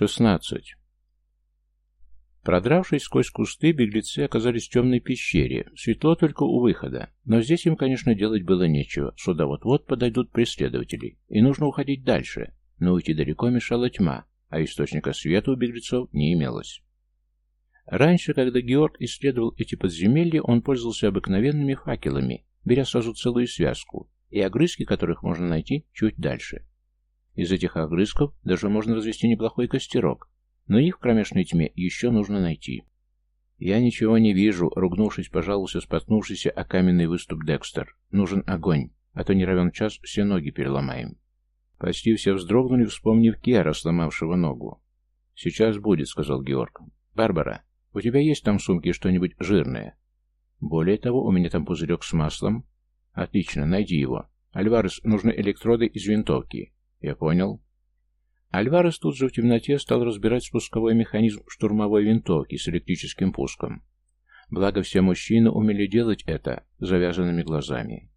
Шестнадцать. Продравшись сквозь кусты, беглецы оказались в темной пещере. Светло только у выхода. Но здесь им, конечно, делать было нечего. Сюда вот-вот подойдут преследователи. И нужно уходить дальше. Но уйти далеко мешала тьма, а источника света у беглецов не имелось. Раньше, когда Георг исследовал эти подземелья, он пользовался обыкновенными факелами, беря сразу целую связку, и огрызки которых можно найти чуть дальше. Из этих огрызков даже можно развести неплохой костерок, но их в кромешной тьме еще нужно найти. «Я ничего не вижу», — ругнувшись, пожаловался споткнувшийся о каменный выступ Декстер. «Нужен огонь, а то не равен час все ноги переломаем». Почти все вздрогнули, вспомнив Кера, сломавшего ногу. «Сейчас будет», — сказал Георг. «Барбара, у тебя есть там в сумке что-нибудь жирное?» «Более того, у меня там пузырек с маслом». «Отлично, найди его. Альварес, нужны электроды из винтовки». «Я понял». Альварес тут же в темноте стал разбирать спусковой механизм штурмовой винтовки с электрическим пуском. Благо все мужчины умели делать это завязанными глазами.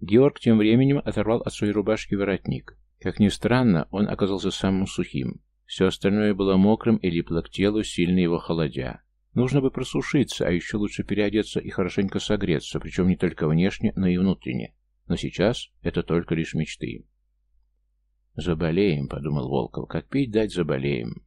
Георг тем временем оторвал от своей рубашки воротник. Как ни странно, он оказался самым сухим. Все остальное было мокрым и липло к телу, сильно его холодя. Нужно бы просушиться, а еще лучше переодеться и хорошенько согреться, причем не только внешне, но и внутренне. Но сейчас это только лишь мечты. «Заболеем», — подумал Волков, — «как пить дать заболеем».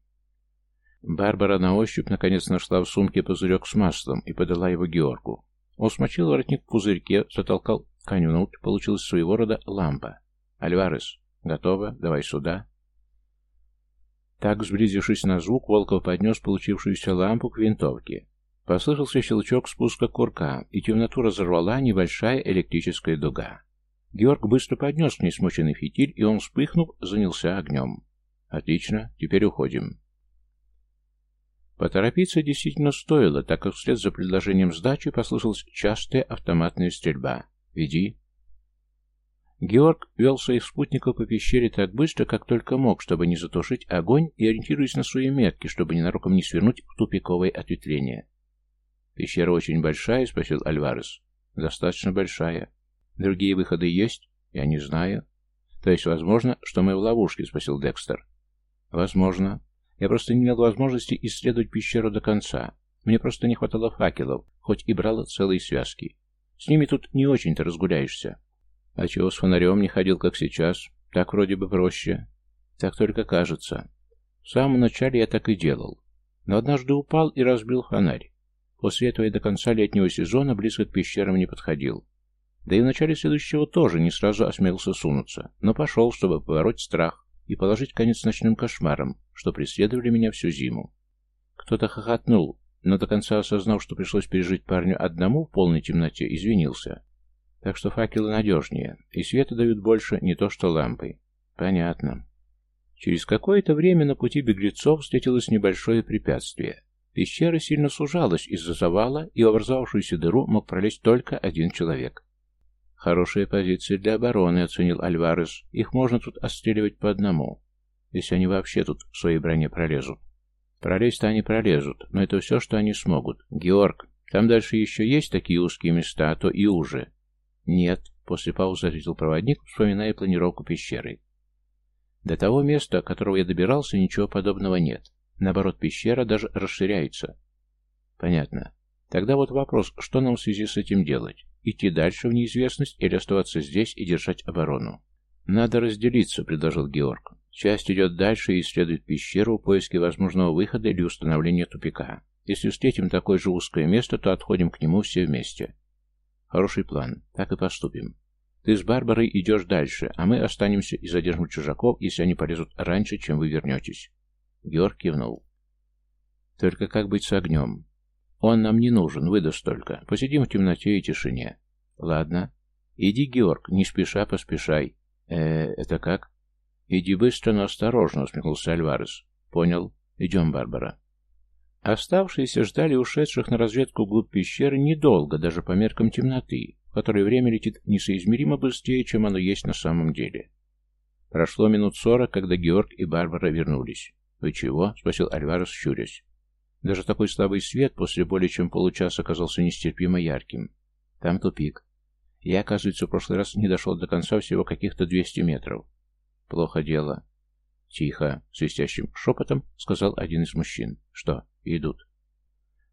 Барбара на ощупь наконец нашла в сумке пузырек с маслом и подала его Георгу. Он смочил воротник в пузырьке, затолкал ткань внутрь, получилась своего рода лампа. «Альварес, готово? Давай сюда». Так, сблизившись на звук, Волков поднес получившуюся лампу к винтовке. Послышался щелчок спуска курка, и темноту разорвала небольшая электрическая дуга. Георг быстро поднес к ней смоченный фитиль, и он, вспыхнув, занялся огнем. «Отлично, теперь уходим». Поторопиться действительно стоило, так как вслед за предложением сдачи послышалась частая автоматная стрельба. «Веди». Георг вел своих спутников по пещере так быстро, как только мог, чтобы не затушить огонь и ориентируясь на свои метки, чтобы ненароком не свернуть в тупиковое ответвление. «Пещера очень большая?» — спросил Альварес. «Достаточно большая. Другие выходы есть? Я не знаю. То есть, возможно, что мы в ловушке, спросил Декстер. Возможно. Я просто не имел возможности исследовать пещеру до конца. Мне просто не хватало факелов, хоть и брал целые связки. С ними тут не очень-то разгуляешься. А чего с фонарем не ходил, как сейчас? Так вроде бы проще. Так только кажется. В самом начале я так и делал. Но однажды упал и разбил фонарь. После этого я до конца летнего сезона близко к пещерам не подходил. Да и в начале следующего тоже не сразу осмелился сунуться, но пошел, чтобы побороть страх и положить конец ночным кошмарам, что преследовали меня всю зиму. Кто-то хохотнул, но до конца осознав, что пришлось пережить парню одному в полной темноте, извинился. Так что факелы надежнее, и света дают больше не то что лампы. Понятно. Через какое-то время на пути беглецов встретилось небольшое препятствие. Пещера сильно сужалась из-за завала, и в образовавшуюся дыру мог пролезть только один человек. «Хорошая позиция для обороны», — оценил Альварес. «Их можно тут отстреливать по одному, если они вообще тут в своей броне пролезут». «Пролезть-то они пролезут, но это все, что они смогут. Георг, там дальше еще есть такие узкие места, а то и уже». «Нет», — после паузы ответил проводник, вспоминая планировку пещеры. «До того места, которого я добирался, ничего подобного нет. Наоборот, пещера даже расширяется». «Понятно. Тогда вот вопрос, что нам в связи с этим делать? Идти дальше в неизвестность или оставаться здесь и держать оборону? Надо разделиться, предложил Георг. Часть идет дальше и исследует пещеру в поиске возможного выхода или установления тупика. Если встретим такое же узкое место, то отходим к нему все вместе. Хороший план. Так и поступим. Ты с Барбарой идешь дальше, а мы останемся и задержим чужаков, если они полезут раньше, чем вы вернетесь. Георг кивнул. Только как быть с огнем? Он нам не нужен, выдаст только. Посидим в темноте и тишине. Ладно. Иди, Георг, не спеша поспешай. э это как? Иди быстро, но осторожно, усмехнулся Альварес. Понял. Идем, Барбара. Оставшиеся ждали ушедших на разведку вглубь пещеры недолго, даже по меркам темноты, в которой время летит несоизмеримо быстрее, чем оно есть на самом деле. Прошло минут сорок, когда Георг и Барбара вернулись. «Вы чего?» — спросил Альварес, щурясь. Даже такой слабый свет после более чем получаса оказался нестерпимо ярким. Там тупик. Я, оказывается, в прошлый раз не дошел до конца всего каких-то 200 метров. Плохо дело. «Тихо!» — свистящим шепотом сказал один из мужчин. «Что? Идут».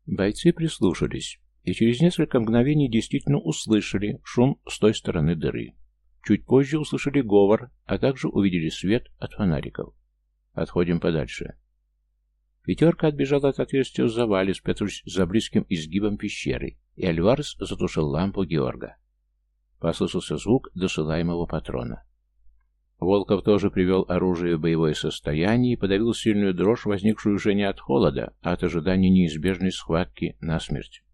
Бойцы прислушались, и через несколько мгновений действительно услышали шум с той стороны дыры. Чуть позже услышали говор, а также увидели свет от фонариков. «Отходим подальше». Пятерка отбежала от отверстия в завале, спрятавшись за близким изгибом пещеры, и Альварес затушил лампу Георга. Послышался звук досылаемого патрона. Волков тоже привел оружие в боевое состояние и подавил сильную дрожь, возникшую уже не от холода, а от ожидания неизбежной схватки насмерть.